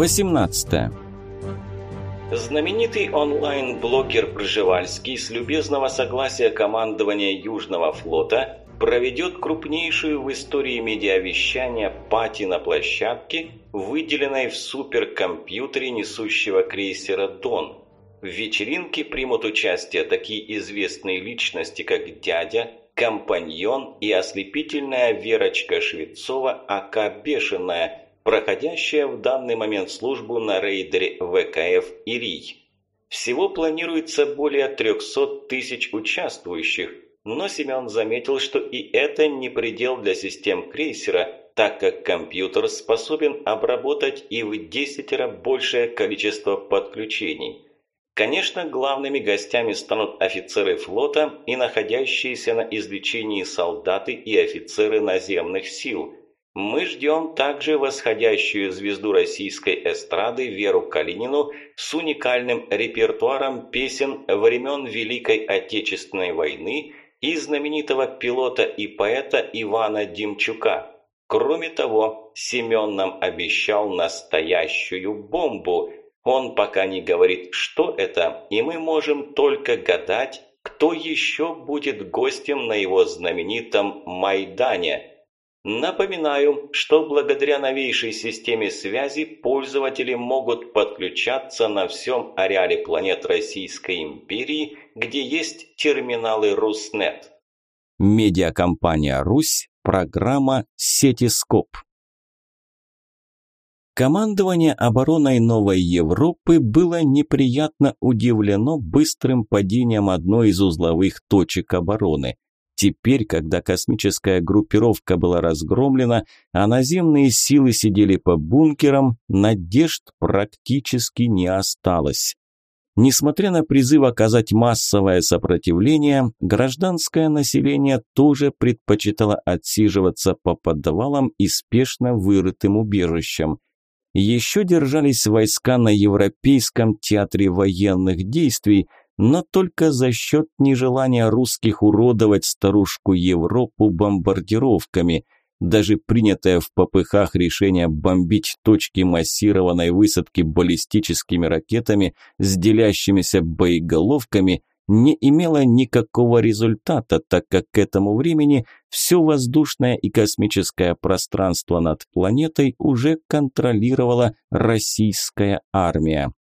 18. Знаменитый онлайн-блогер Пржевальский с любезного согласия командования Южного флота проведет крупнейшую в истории медиавещания пати на площадке, выделенной в суперкомпьютере несущего крейсера «Дон». В вечеринке примут участие такие известные личности, как дядя, компаньон и ослепительная Верочка Швецова, ака Бешеная, проходящая в данный момент службу на рейдере ВКФ «Ирий». Всего планируется более 300 тысяч участвующих, но Семен заметил, что и это не предел для систем крейсера, так как компьютер способен обработать и в десятеро большее количество подключений. Конечно, главными гостями станут офицеры флота и находящиеся на излечении солдаты и офицеры наземных сил – мы ждем также восходящую звезду российской эстрады Веру Калинину с уникальным репертуаром песен времен Великой Отечественной войны и знаменитого пилота и поэта Ивана Демчука. Кроме того, Семен нам обещал настоящую бомбу. Он пока не говорит, что это, и мы можем только гадать, кто еще будет гостем на его знаменитом Майдане – Напоминаю, что благодаря новейшей системе связи пользователи могут подключаться на всем ареале планет Российской империи, где есть терминалы Руснет. Медиакомпания «Русь», программа «Сетископ». Командование обороной Новой Европы было неприятно удивлено быстрым падением одной из узловых точек обороны – Теперь, когда космическая группировка была разгромлена, а наземные силы сидели по бункерам, надежд практически не осталось. Несмотря на призыв оказать массовое сопротивление, гражданское население тоже предпочитало отсиживаться по подвалам и спешно вырытым убежищам. Еще держались войска на Европейском театре военных действий – но только за счет нежелания русских уродовать старушку Европу бомбардировками. Даже принятое в попыхах решение бомбить точки массированной высадки баллистическими ракетами с делящимися боеголовками не имело никакого результата, так как к этому времени все воздушное и космическое пространство над планетой уже контролировала российская армия.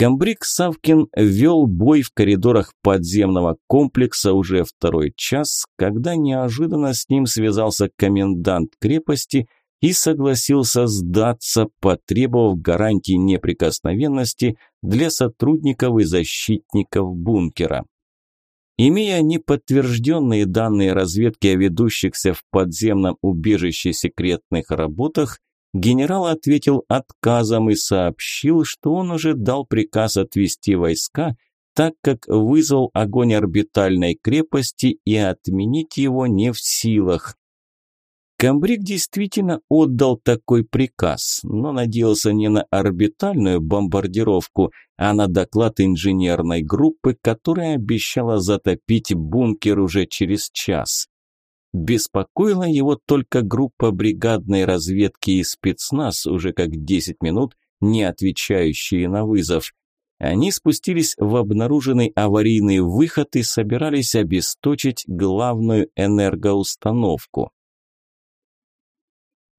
Камбрик Савкин вел бой в коридорах подземного комплекса уже второй час, когда неожиданно с ним связался комендант крепости и согласился сдаться, потребовав гарантий неприкосновенности для сотрудников и защитников бункера. Имея неподтвержденные данные разведки о ведущихся в подземном убежище секретных работах, Генерал ответил отказом и сообщил, что он уже дал приказ отвести войска, так как вызвал огонь орбитальной крепости и отменить его не в силах. Камбрик действительно отдал такой приказ, но надеялся не на орбитальную бомбардировку, а на доклад инженерной группы, которая обещала затопить бункер уже через час. Беспокоила его только группа бригадной разведки и спецназ, уже как 10 минут не отвечающие на вызов. Они спустились в обнаруженный аварийный выход и собирались обесточить главную энергоустановку.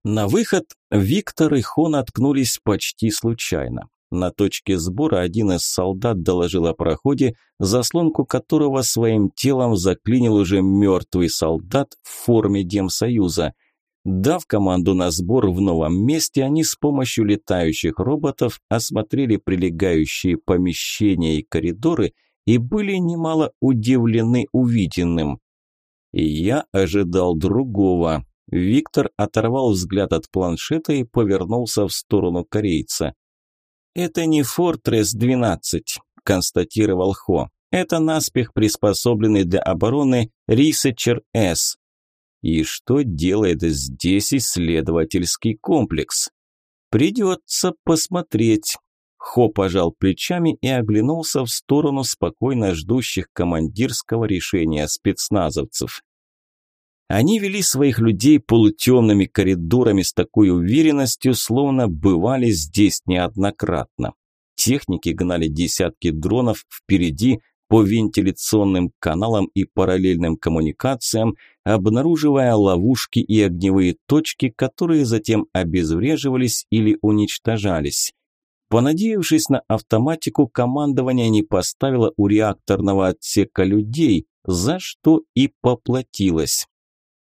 На выход Виктор и Хон откнулись почти случайно. На точке сбора один из солдат доложил о проходе, заслонку которого своим телом заклинил уже мертвый солдат в форме Демсоюза. Дав команду на сбор в новом месте, они с помощью летающих роботов осмотрели прилегающие помещения и коридоры и были немало удивлены увиденным. И я ожидал другого. Виктор оторвал взгляд от планшета и повернулся в сторону корейца. «Это не Фортресс-12», – констатировал Хо. «Это наспех приспособленный для обороны Рисечер-С». «И что делает здесь исследовательский комплекс?» «Придется посмотреть». Хо пожал плечами и оглянулся в сторону спокойно ждущих командирского решения спецназовцев. Они вели своих людей полутемными коридорами с такой уверенностью, словно бывали здесь неоднократно. Техники гнали десятки дронов впереди по вентиляционным каналам и параллельным коммуникациям, обнаруживая ловушки и огневые точки, которые затем обезвреживались или уничтожались. Понадеявшись на автоматику, командование не поставило у реакторного отсека людей, за что и поплатилось.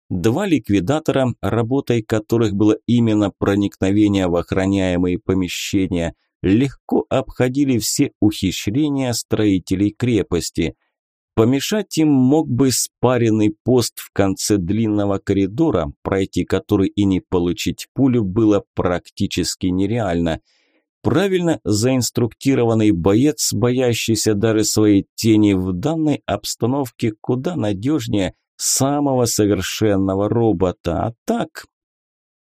Два ликвидатора, работой которых было именно проникновение в охраняемые помещения, легко обходили все ухищрения строителей крепости. Помешать им мог бы спаренный пост в конце длинного коридора, пройти который и не получить пулю было практически нереально – Правильно заинструктированный боец, боящийся даже своей тени в данной обстановке, куда надежнее самого совершенного робота. А так...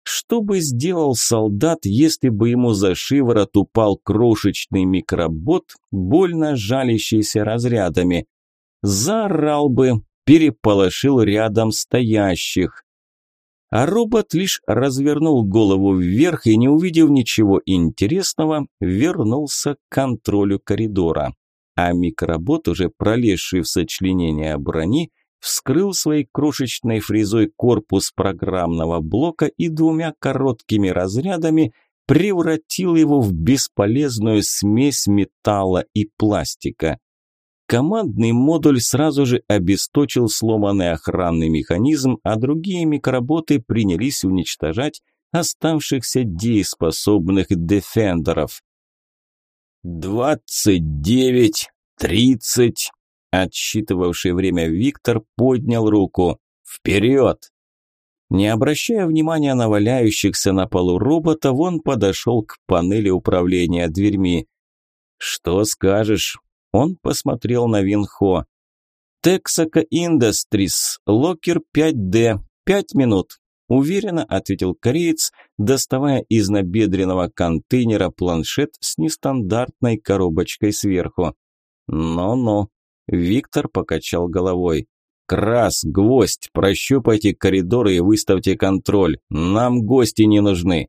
Что бы сделал солдат, если бы ему за шиворот упал крошечный микробот, больно жалящийся разрядами? Заорал бы, переполошил рядом стоящих. А робот лишь развернул голову вверх и, не увидев ничего интересного, вернулся к контролю коридора. А микробот, уже пролезший в сочленение брони, вскрыл своей крошечной фрезой корпус программного блока и двумя короткими разрядами превратил его в бесполезную смесь металла и пластика. Командный модуль сразу же обесточил сломанный охранный механизм, а другие микроботы принялись уничтожать оставшихся дееспособных дефендеров. «Двадцать девять, тридцать!» Отсчитывавший время Виктор поднял руку. «Вперед!» Не обращая внимания на валяющихся на полу роботов, он подошел к панели управления дверьми. «Что скажешь?» Он посмотрел на Винхо. «Texaco Industries, Локер 5D, пять минут», – уверенно ответил кореец, доставая из набедренного контейнера планшет с нестандартной коробочкой сверху. «Ну-ну», – Виктор покачал головой. «Крас, гвоздь, прощупайте коридоры и выставьте контроль. Нам гости не нужны».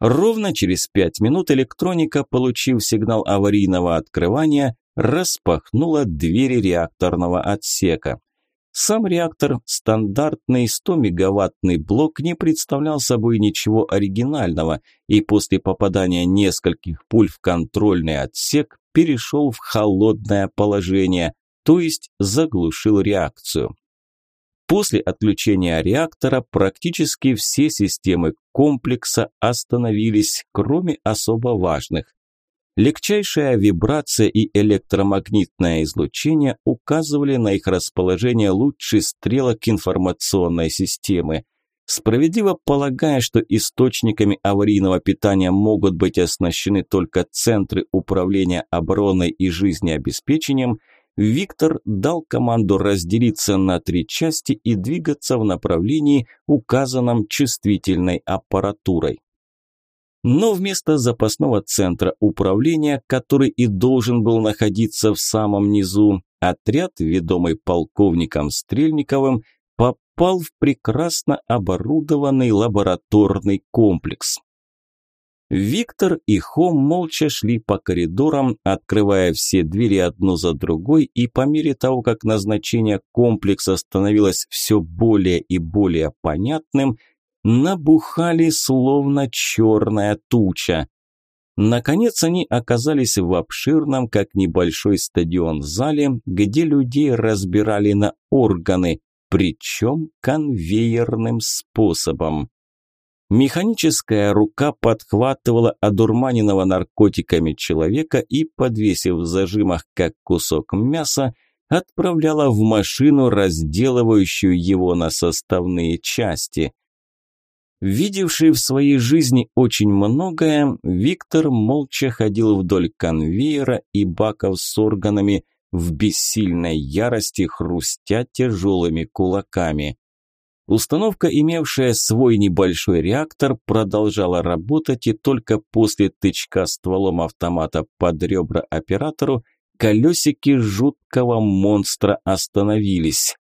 Ровно через пять минут электроника, получив сигнал аварийного открывания, распахнула двери реакторного отсека. Сам реактор, стандартный 100-мегаваттный блок, не представлял собой ничего оригинального и после попадания нескольких пуль в контрольный отсек перешел в холодное положение, то есть заглушил реакцию. После отключения реактора практически все системы комплекса остановились, кроме особо важных. Легчайшая вибрация и электромагнитное излучение указывали на их расположение лучших стрелок информационной системы. Справедливо полагая, что источниками аварийного питания могут быть оснащены только центры управления обороной и жизнеобеспечением – Виктор дал команду разделиться на три части и двигаться в направлении, указанном чувствительной аппаратурой. Но вместо запасного центра управления, который и должен был находиться в самом низу, отряд, ведомый полковником Стрельниковым, попал в прекрасно оборудованный лабораторный комплекс. Виктор и Хом молча шли по коридорам, открывая все двери одну за другой, и по мере того, как назначение комплекса становилось все более и более понятным, набухали словно черная туча. Наконец они оказались в обширном, как небольшой стадион зале, где людей разбирали на органы, причем конвейерным способом. Механическая рука подхватывала одурманенного наркотиками человека и, подвесив в зажимах как кусок мяса, отправляла в машину, разделывающую его на составные части. Видевший в своей жизни очень многое, Виктор молча ходил вдоль конвейера и баков с органами, в бессильной ярости хрустя тяжелыми кулаками. Установка, имевшая свой небольшой реактор, продолжала работать, и только после тычка стволом автомата под ребра оператору колесики жуткого монстра остановились.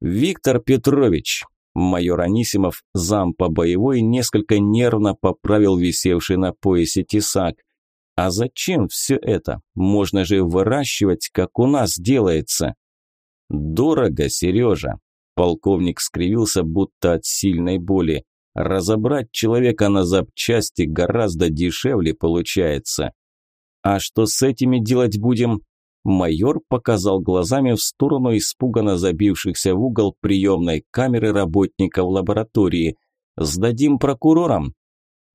Виктор Петрович, майор Анисимов, зам по боевой, несколько нервно поправил висевший на поясе тесак. А зачем все это? Можно же выращивать, как у нас делается. Дорого, Сережа. Полковник скривился, будто от сильной боли. Разобрать человека на запчасти гораздо дешевле получается. А что с этими делать будем? Майор показал глазами в сторону испуганно забившихся в угол приемной камеры работников лаборатории. «Сдадим прокурорам?»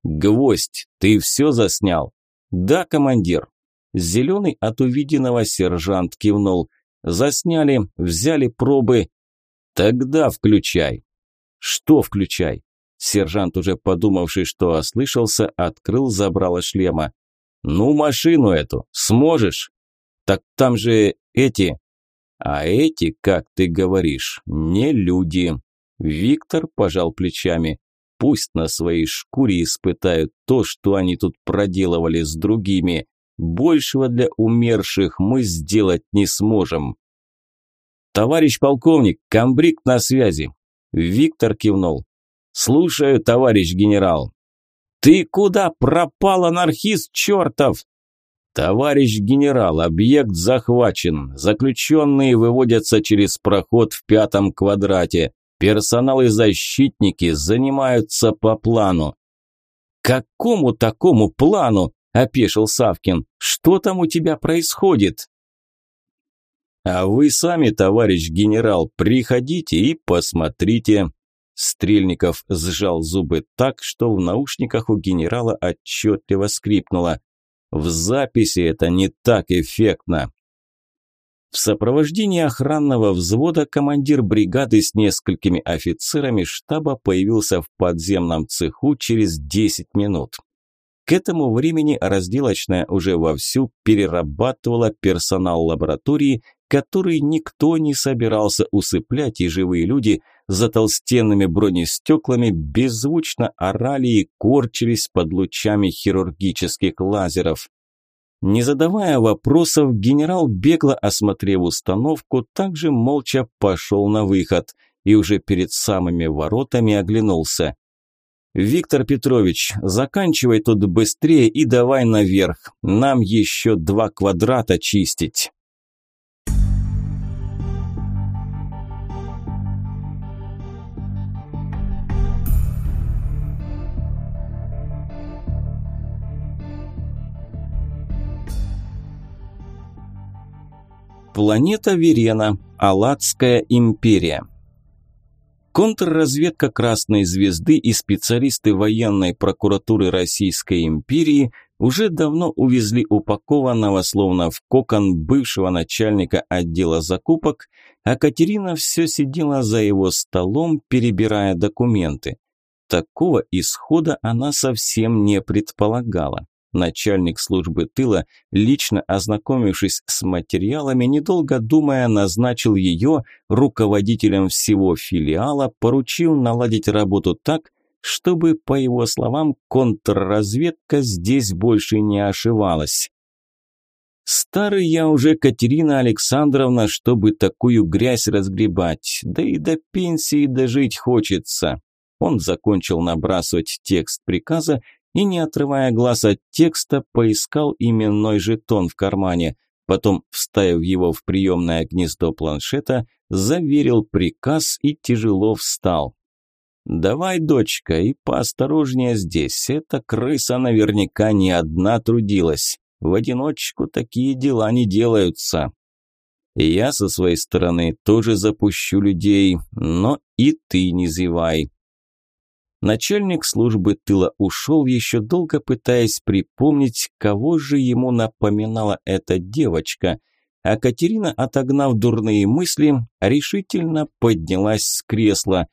«Гвоздь, ты все заснял?» «Да, командир». Зеленый от увиденного сержант кивнул. «Засняли, взяли пробы». «Тогда включай». «Что включай?» Сержант, уже подумавший, что ослышался, открыл забрало шлема. «Ну, машину эту, сможешь?» «Так там же эти...» «А эти, как ты говоришь, не люди». Виктор пожал плечами. «Пусть на своей шкуре испытают то, что они тут проделывали с другими. Большего для умерших мы сделать не сможем». «Товарищ полковник, комбриг на связи». Виктор кивнул. «Слушаю, товарищ генерал». «Ты куда пропал, анархист чертов?» «Товарищ генерал, объект захвачен. Заключенные выводятся через проход в пятом квадрате. Персонал и защитники занимаются по плану». «Какому такому плану?» – опешил Савкин. «Что там у тебя происходит?» «А вы сами, товарищ генерал, приходите и посмотрите», Стрельников сжал зубы так, что в наушниках у генерала отчетливо скрипнуло. В записи это не так эффектно. В сопровождении охранного взвода командир бригады с несколькими офицерами штаба появился в подземном цеху через 10 минут. К этому времени разделочная уже вовсю перерабатывала персонал лаборатории, который никто не собирался усыплять, и живые люди за толстенными бронестеклами беззвучно орали и корчились под лучами хирургических лазеров. Не задавая вопросов, генерал, бегло осмотрев установку, также молча пошел на выход и уже перед самыми воротами оглянулся. «Виктор Петрович, заканчивай тут быстрее и давай наверх. Нам еще два квадрата чистить». Планета Верена, Алатская империя. Контрразведка Красной Звезды и специалисты военной прокуратуры Российской империи уже давно увезли упакованного словно в кокон бывшего начальника отдела закупок, а Катерина все сидела за его столом, перебирая документы. Такого исхода она совсем не предполагала. Начальник службы тыла, лично ознакомившись с материалами, недолго думая, назначил ее руководителем всего филиала, поручил наладить работу так, чтобы, по его словам, контрразведка здесь больше не ошивалась. Старый я уже, Катерина Александровна, чтобы такую грязь разгребать, да и до пенсии дожить хочется. Он закончил набрасывать текст приказа и, не отрывая глаз от текста, поискал именной жетон в кармане. Потом, вставив его в приемное гнездо планшета, заверил приказ и тяжело встал. «Давай, дочка, и поосторожнее здесь. Эта крыса наверняка не одна трудилась. В одиночку такие дела не делаются. Я со своей стороны тоже запущу людей, но и ты не зевай. Начальник службы тыла ушел, еще долго пытаясь припомнить, кого же ему напоминала эта девочка. А Катерина, отогнав дурные мысли, решительно поднялась с кресла.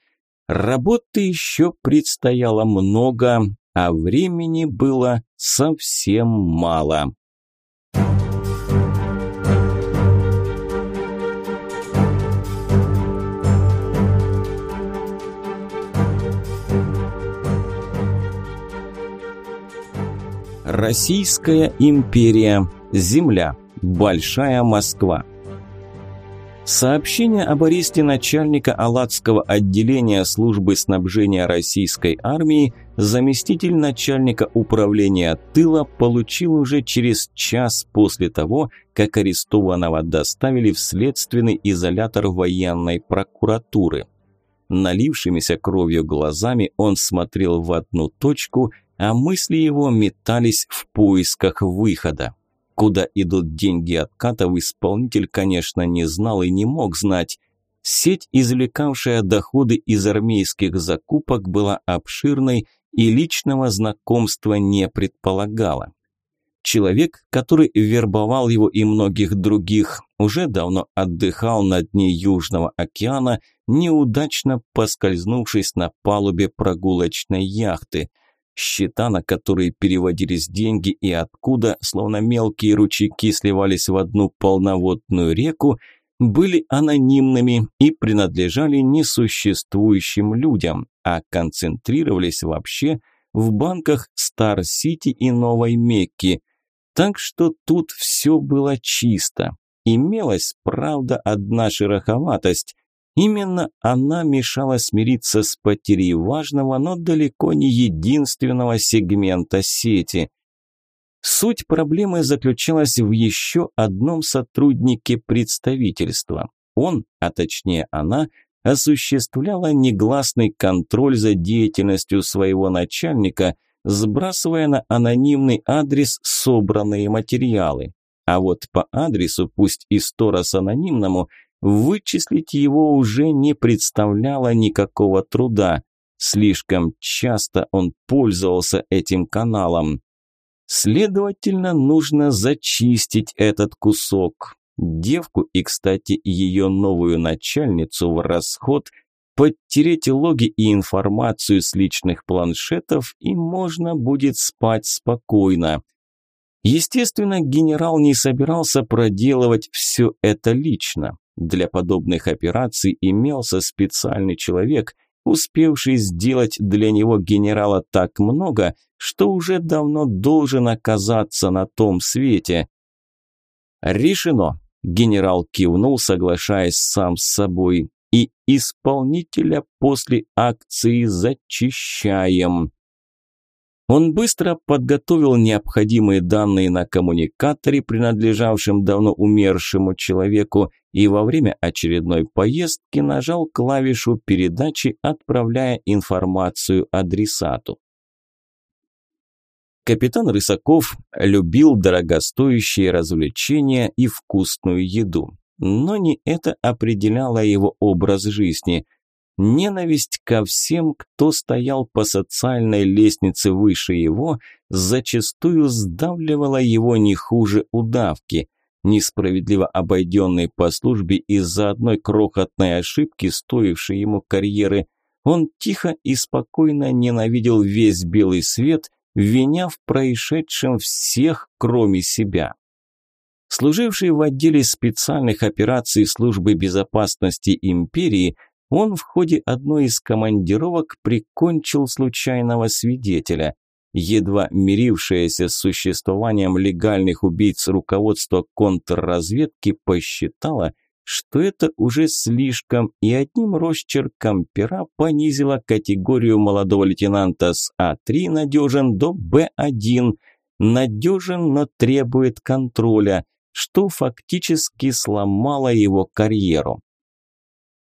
Работы еще предстояло много, а времени было совсем мало. Российская империя. Земля. Большая Москва. Сообщение об аресте начальника Алатского отделения службы снабжения российской армии заместитель начальника управления тыла получил уже через час после того, как арестованного доставили в следственный изолятор военной прокуратуры. Налившимися кровью глазами он смотрел в одну точку, а мысли его метались в поисках выхода. Куда идут деньги откатов, исполнитель, конечно, не знал и не мог знать. Сеть, извлекавшая доходы из армейских закупок, была обширной и личного знакомства не предполагала. Человек, который вербовал его и многих других, уже давно отдыхал на дне Южного океана, неудачно поскользнувшись на палубе прогулочной яхты – Счета, на которые переводились деньги и откуда, словно мелкие ручейки, сливались в одну полноводную реку, были анонимными и принадлежали несуществующим людям, а концентрировались вообще в банках Стар-Сити и Новой Мекки. Так что тут все было чисто. Имелась, правда, одна шероховатость. Именно она мешала смириться с потерей важного, но далеко не единственного сегмента сети. Суть проблемы заключалась в еще одном сотруднике представительства. Он, а точнее она, осуществляла негласный контроль за деятельностью своего начальника, сбрасывая на анонимный адрес собранные материалы. А вот по адресу, пусть и сто раз анонимному, Вычислить его уже не представляло никакого труда. Слишком часто он пользовался этим каналом. Следовательно, нужно зачистить этот кусок. Девку и, кстати, ее новую начальницу в расход, подтереть логи и информацию с личных планшетов, и можно будет спать спокойно. Естественно, генерал не собирался проделывать все это лично. Для подобных операций имелся специальный человек, успевший сделать для него генерала так много, что уже давно должен оказаться на том свете. «Решено!» – генерал кивнул, соглашаясь сам с собой. «И исполнителя после акции зачищаем!» Он быстро подготовил необходимые данные на коммуникаторе, принадлежавшем давно умершему человеку, и во время очередной поездки нажал клавишу передачи, отправляя информацию адресату. Капитан Рысаков любил дорогостоящие развлечения и вкусную еду, но не это определяло его образ жизни – Ненависть ко всем, кто стоял по социальной лестнице выше его, зачастую сдавливала его не хуже удавки. Несправедливо обойденный по службе из-за одной крохотной ошибки, стоившей ему карьеры, он тихо и спокойно ненавидел весь белый свет, виня в происшедшем всех, кроме себя. Служивший в отделе специальных операций службы безопасности империи – он в ходе одной из командировок прикончил случайного свидетеля. Едва мирившееся с существованием легальных убийц руководство контрразведки посчитало, что это уже слишком, и одним росчерком пера понизило категорию молодого лейтенанта с А3 надежен до Б1, надежен, но требует контроля, что фактически сломало его карьеру.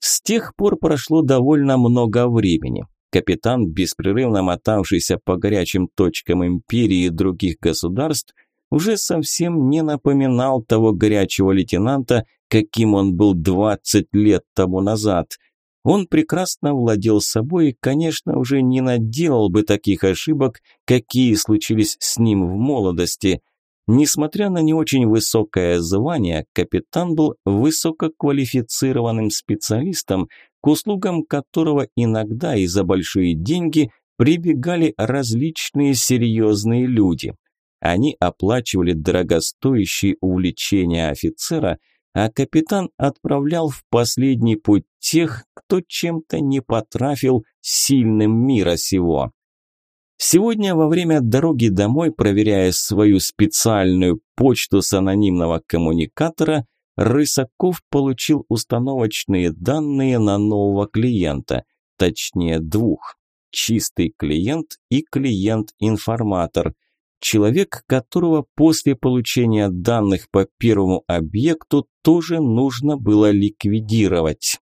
С тех пор прошло довольно много времени. Капитан, беспрерывно мотавшийся по горячим точкам империи и других государств, уже совсем не напоминал того горячего лейтенанта, каким он был 20 лет тому назад. Он прекрасно владел собой и, конечно, уже не наделал бы таких ошибок, какие случились с ним в молодости – Несмотря на не очень высокое звание, капитан был высококвалифицированным специалистом, к услугам которого иногда и за большие деньги прибегали различные серьезные люди. Они оплачивали дорогостоящие увлечения офицера, а капитан отправлял в последний путь тех, кто чем-то не потрафил сильным мира сего. Сегодня во время дороги домой, проверяя свою специальную почту с анонимного коммуникатора, Рысаков получил установочные данные на нового клиента, точнее двух. Чистый клиент и клиент-информатор. Человек, которого после получения данных по первому объекту тоже нужно было ликвидировать.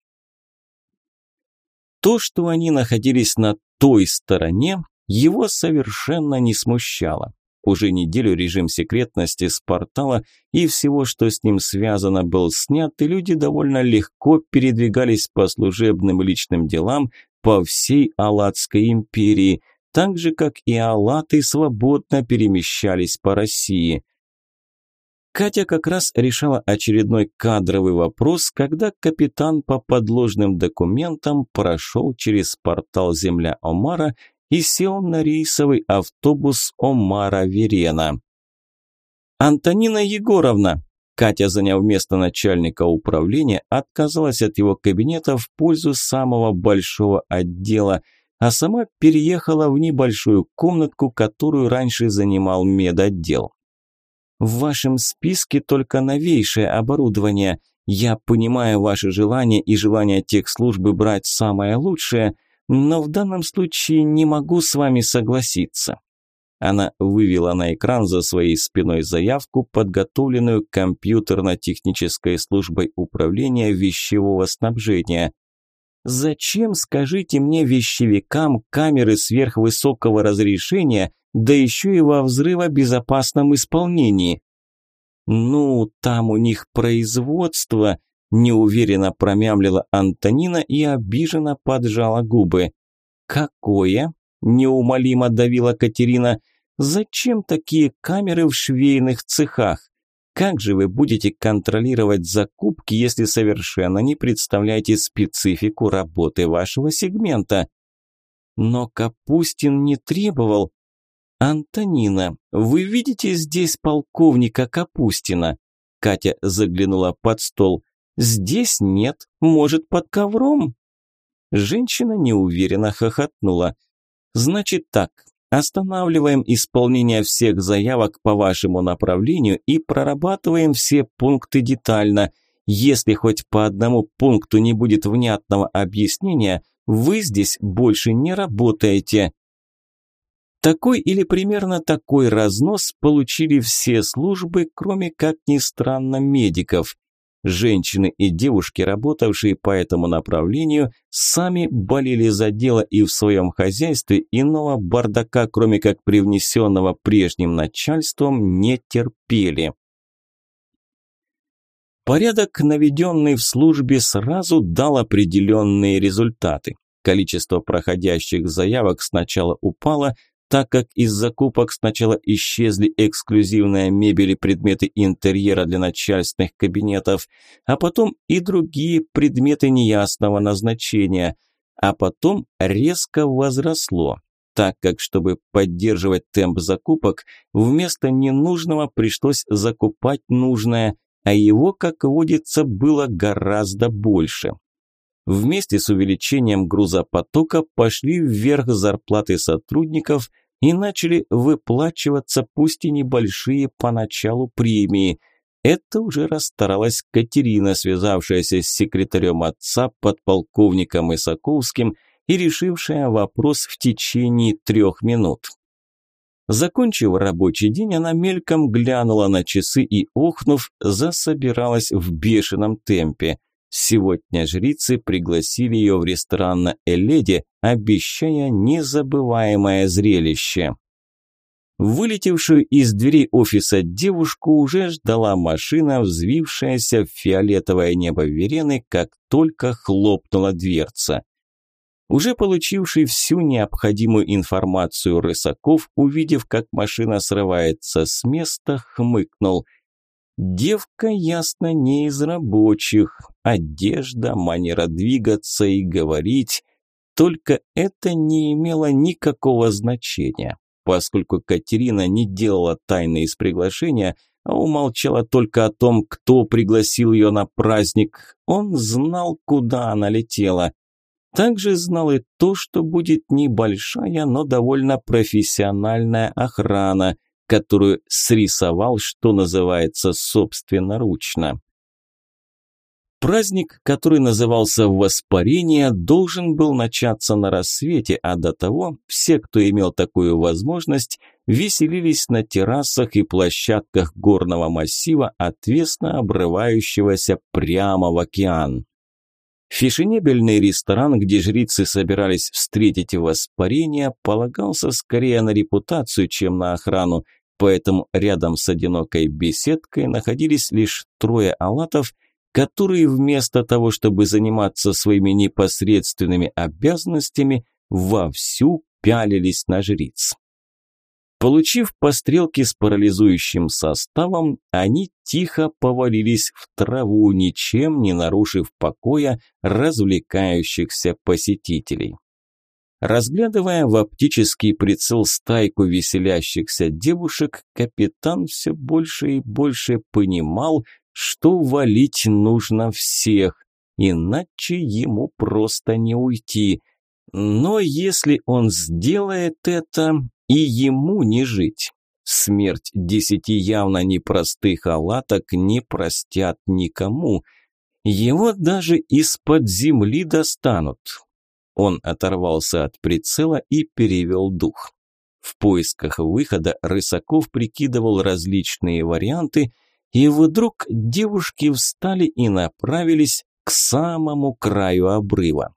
То, что они находились на той стороне, его совершенно не смущало. Уже неделю режим секретности с портала и всего, что с ним связано, был снят, и люди довольно легко передвигались по служебным личным делам по всей Алатской империи, так же, как и алаты свободно перемещались по России. Катя как раз решала очередной кадровый вопрос, когда капитан по подложным документам прошел через портал «Земля Омара» и сел на рейсовый автобус Омара Верена. «Антонина Егоровна!» Катя, заняв место начальника управления, отказалась от его кабинета в пользу самого большого отдела, а сама переехала в небольшую комнатку, которую раньше занимал медотдел. В вашем списке только новейшее оборудование. Я понимаю ваше желание и желание тех службы брать самое лучшее, но в данном случае не могу с вами согласиться. Она вывела на экран за своей спиной заявку, подготовленную компьютерно-технической службой управления вещевого снабжения. Зачем, скажите мне, вещевикам камеры сверхвысокого разрешения, да еще и во взрывобезопасном исполнении? Ну, там у них производство, неуверенно промямлила Антонина и обиженно поджала губы. Какое? неумолимо давила Катерина. Зачем такие камеры в швейных цехах? Как же вы будете контролировать закупки, если совершенно не представляете специфику работы вашего сегмента? Но Капустин не требовал. Антонина, вы видите здесь полковника Капустина? Катя заглянула под стол. Здесь нет, может, под ковром? Женщина неуверенно хохотнула. Значит так, Останавливаем исполнение всех заявок по вашему направлению и прорабатываем все пункты детально. Если хоть по одному пункту не будет внятного объяснения, вы здесь больше не работаете. Такой или примерно такой разнос получили все службы, кроме, как ни странно, медиков. Женщины и девушки, работавшие по этому направлению, сами болели за дело и в своем хозяйстве иного бардака, кроме как привнесенного прежним начальством, не терпели. Порядок, наведенный в службе, сразу дал определенные результаты. Количество проходящих заявок сначала упало, так как из закупок сначала исчезли эксклюзивная мебель и предметы интерьера для начальственных кабинетов, а потом и другие предметы неясного назначения, а потом резко возросло, так как, чтобы поддерживать темп закупок, вместо ненужного пришлось закупать нужное, а его, как водится, было гораздо больше. Вместе с увеличением грузопотока пошли вверх зарплаты сотрудников и начали выплачиваться пусть и небольшие поначалу премии. Это уже расстаралась Катерина, связавшаяся с секретарем отца, подполковником Исаковским, и решившая вопрос в течение трех минут. Закончив рабочий день, она мельком глянула на часы и, охнув, засобиралась в бешеном темпе – Сегодня жрицы пригласили ее в ресторан на Эледе, обещая незабываемое зрелище. Вылетевшую из дверей офиса девушку уже ждала машина, взвившаяся в фиолетовое небо Верены, как только хлопнула дверца. Уже получивший всю необходимую информацию Рысаков, увидев, как машина срывается с места, хмыкнул – Девка, ясно, не из рабочих. Одежда, манера двигаться и говорить. Только это не имело никакого значения, поскольку Катерина не делала тайны из приглашения, а умолчала только о том, кто пригласил ее на праздник. Он знал, куда она летела. Также знал и то, что будет небольшая, но довольно профессиональная охрана – которую срисовал, что называется, собственноручно. Праздник, который назывался «Воспарение», должен был начаться на рассвете, а до того все, кто имел такую возможность, веселились на террасах и площадках горного массива, отвесно обрывающегося прямо в океан. Фешенебельный ресторан, где жрицы собирались встретить воспарение, полагался скорее на репутацию, чем на охрану, поэтому рядом с одинокой беседкой находились лишь трое алатов – которые вместо того, чтобы заниматься своими непосредственными обязанностями, вовсю пялились на жриц. Получив пострелки с парализующим составом, они тихо повалились в траву, ничем не нарушив покоя развлекающихся посетителей. Разглядывая в оптический прицел стайку веселящихся девушек, капитан все больше и больше понимал, что валить нужно всех, иначе ему просто не уйти. Но если он сделает это, и ему не жить. Смерть десяти явно непростых алаток не простят никому. Его даже из-под земли достанут. Он оторвался от прицела и перевел дух. В поисках выхода Рысаков прикидывал различные варианты – и вдруг девушки встали и направились к самому краю обрыва.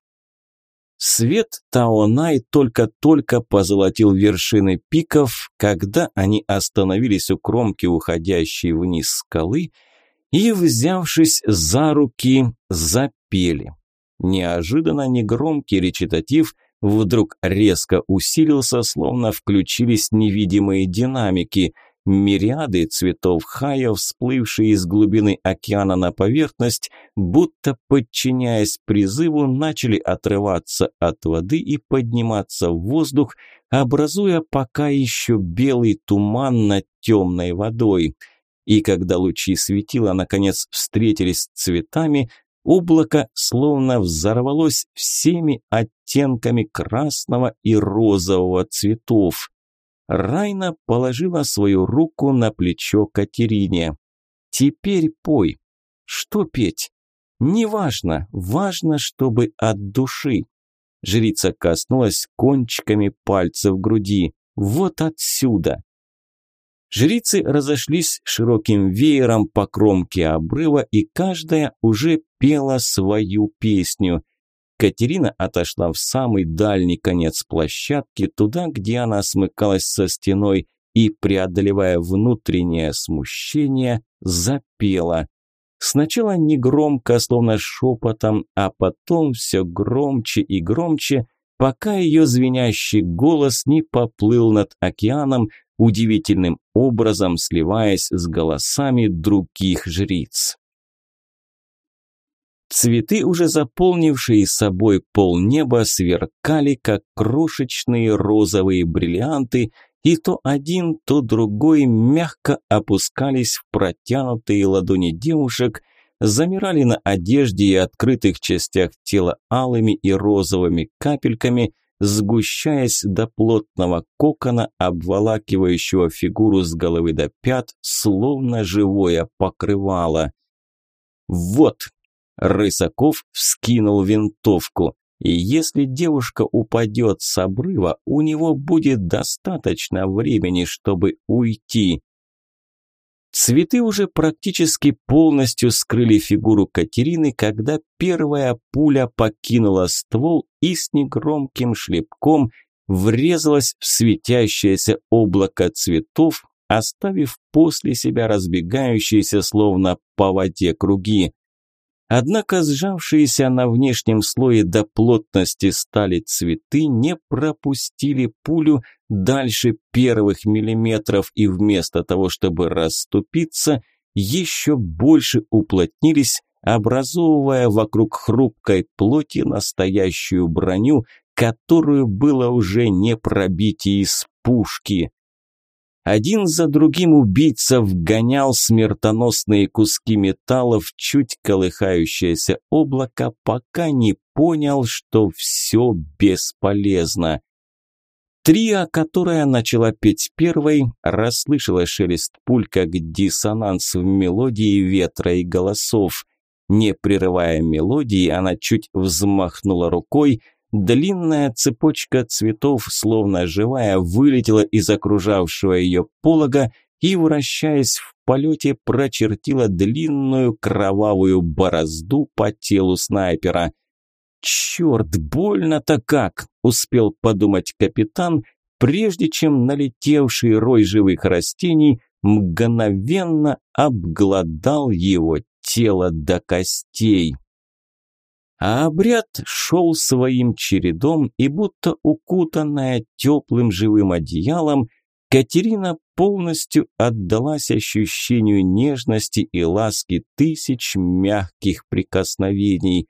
Свет Таонай только-только позолотил вершины пиков, когда они остановились у кромки уходящей вниз скалы и, взявшись за руки, запели. Неожиданно негромкий речитатив вдруг резко усилился, словно включились невидимые динамики – Мириады цветов хая, всплывшие из глубины океана на поверхность, будто подчиняясь призыву, начали отрываться от воды и подниматься в воздух, образуя пока еще белый туман над темной водой. И когда лучи светила наконец встретились с цветами, облако словно взорвалось всеми оттенками красного и розового цветов. Райна положила свою руку на плечо Катерине. «Теперь пой. Что петь? Неважно, важно, чтобы от души». Жрица коснулась кончиками пальцев груди. «Вот отсюда». Жрицы разошлись широким веером по кромке обрыва, и каждая уже пела свою песню – Катерина отошла в самый дальний конец площадки, туда, где она смыкалась со стеной, и, преодолевая внутреннее смущение, запела. Сначала негромко, словно шепотом, а потом все громче и громче, пока ее звенящий голос не поплыл над океаном, удивительным образом сливаясь с голосами других жриц. Цветы, уже заполнившие собой полнеба, сверкали, как крошечные розовые бриллианты, и то один, то другой мягко опускались в протянутые ладони девушек, замирали на одежде и открытых частях тела алыми и розовыми капельками, сгущаясь до плотного кокона, обволакивающего фигуру с головы до пят, словно живое покрывало. Вот Рысаков вскинул винтовку. И если девушка упадет с обрыва, у него будет достаточно времени, чтобы уйти. Цветы уже практически полностью скрыли фигуру Катерины, когда первая пуля покинула ствол и с негромким шлепком врезалась в светящееся облако цветов, оставив после себя разбегающиеся словно по воде круги. Однако сжавшиеся на внешнем слое до плотности стали цветы не пропустили пулю дальше первых миллиметров и вместо того, чтобы расступиться, еще больше уплотнились, образовывая вокруг хрупкой плоти настоящую броню, которую было уже не пробить из пушки. Один за другим убийца вгонял смертоносные куски металла в чуть колыхающееся облако, пока не понял, что все бесполезно. Триа, которая начала петь первой, расслышала шелест пуль как диссонанс в мелодии ветра и голосов. Не прерывая мелодии, она чуть взмахнула рукой, длинная цепочка цветов, словно живая, вылетела из окружавшего ее полога и, вращаясь в полете, прочертила длинную кровавую борозду по телу снайпера. «Черт, больно-то как!» – успел подумать капитан, прежде чем налетевший рой живых растений мгновенно обглодал его тело до костей. А обряд шел своим чередом, и будто укутанная теплым живым одеялом, Катерина полностью отдалась ощущению нежности и ласки тысяч мягких прикосновений.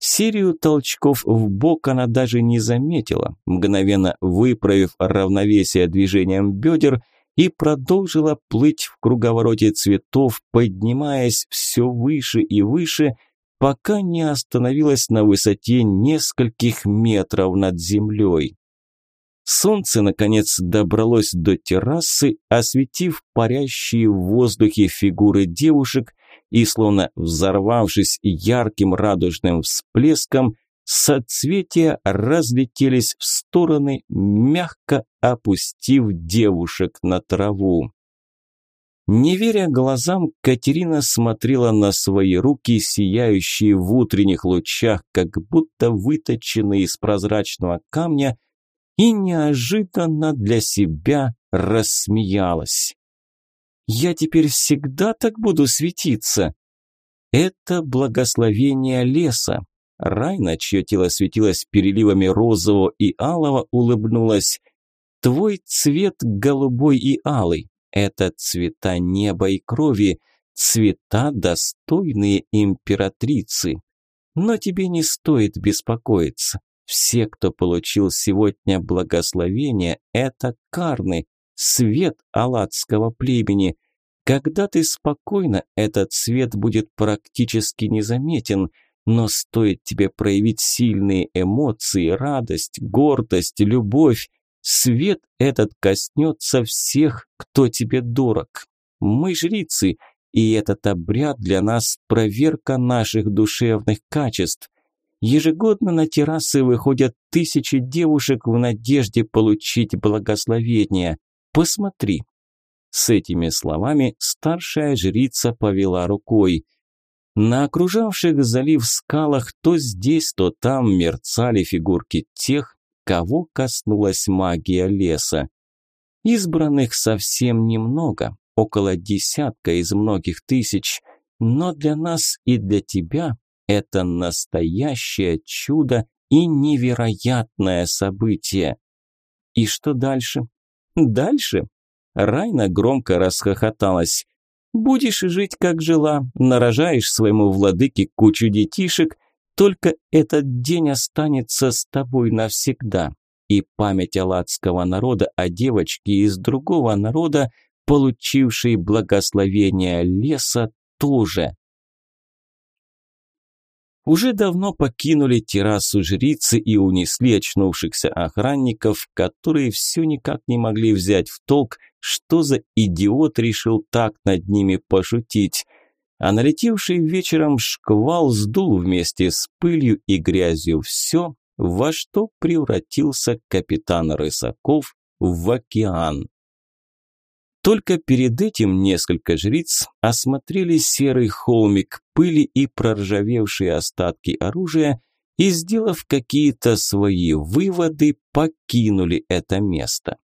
Серию толчков в бок она даже не заметила, мгновенно выправив равновесие движением бедер – и продолжила плыть в круговороте цветов, поднимаясь все выше и выше, пока не остановилась на высоте нескольких метров над землей. Солнце, наконец, добралось до террасы, осветив парящие в воздухе фигуры девушек и, словно взорвавшись ярким радужным всплеском, Соцветия разлетелись в стороны, мягко опустив девушек на траву. Не веря глазам, Катерина смотрела на свои руки, сияющие в утренних лучах, как будто выточенные из прозрачного камня, и неожиданно для себя рассмеялась. «Я теперь всегда так буду светиться!» Это благословение леса, Райна, чье тело светилось переливами розового и алого, улыбнулась. «Твой цвет голубой и алый – это цвета неба и крови, цвета, достойные императрицы. Но тебе не стоит беспокоиться. Все, кто получил сегодня благословение, это карны, свет аладского племени. Когда ты спокойно, этот свет будет практически незаметен – но стоит тебе проявить сильные эмоции, радость, гордость, любовь, свет этот коснется всех, кто тебе дорог. Мы жрицы, и этот обряд для нас проверка наших душевных качеств. Ежегодно на террасы выходят тысячи девушек в надежде получить благословение. Посмотри. С этими словами старшая жрица повела рукой – на окружавших залив скалах то здесь, то там мерцали фигурки тех, кого коснулась магия леса. Избранных совсем немного, около десятка из многих тысяч, но для нас и для тебя это настоящее чудо и невероятное событие. И что дальше? Дальше? Райна громко расхохоталась. Будешь жить, как жила, нарожаешь своему владыке кучу детишек, только этот день останется с тобой навсегда. И память аладского народа о девочке из другого народа, получившей благословение леса, тоже. Уже давно покинули террасу жрицы и унесли очнувшихся охранников, которые все никак не могли взять в толк, что за идиот решил так над ними пошутить? А налетевший вечером шквал сдул вместе с пылью и грязью все, во что превратился капитан Рысаков в океан. Только перед этим несколько жриц осмотрели серый холмик пыли и проржавевшие остатки оружия и, сделав какие-то свои выводы, покинули это место.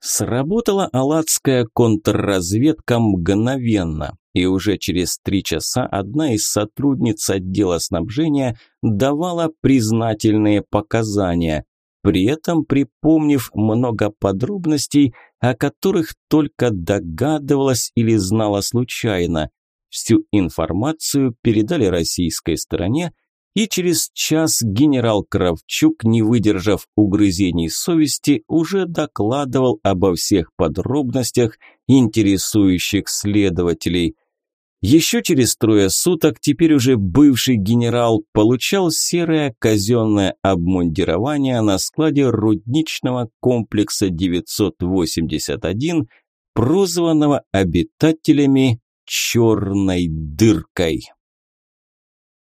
Сработала аладская контрразведка мгновенно, и уже через три часа одна из сотрудниц отдела снабжения давала признательные показания, при этом припомнив много подробностей, о которых только догадывалась или знала случайно. Всю информацию передали российской стороне, и через час генерал Кравчук, не выдержав угрызений совести, уже докладывал обо всех подробностях, интересующих следователей. Еще через трое суток теперь уже бывший генерал получал серое казенное обмундирование на складе рудничного комплекса 981, прозванного обитателями «черной дыркой».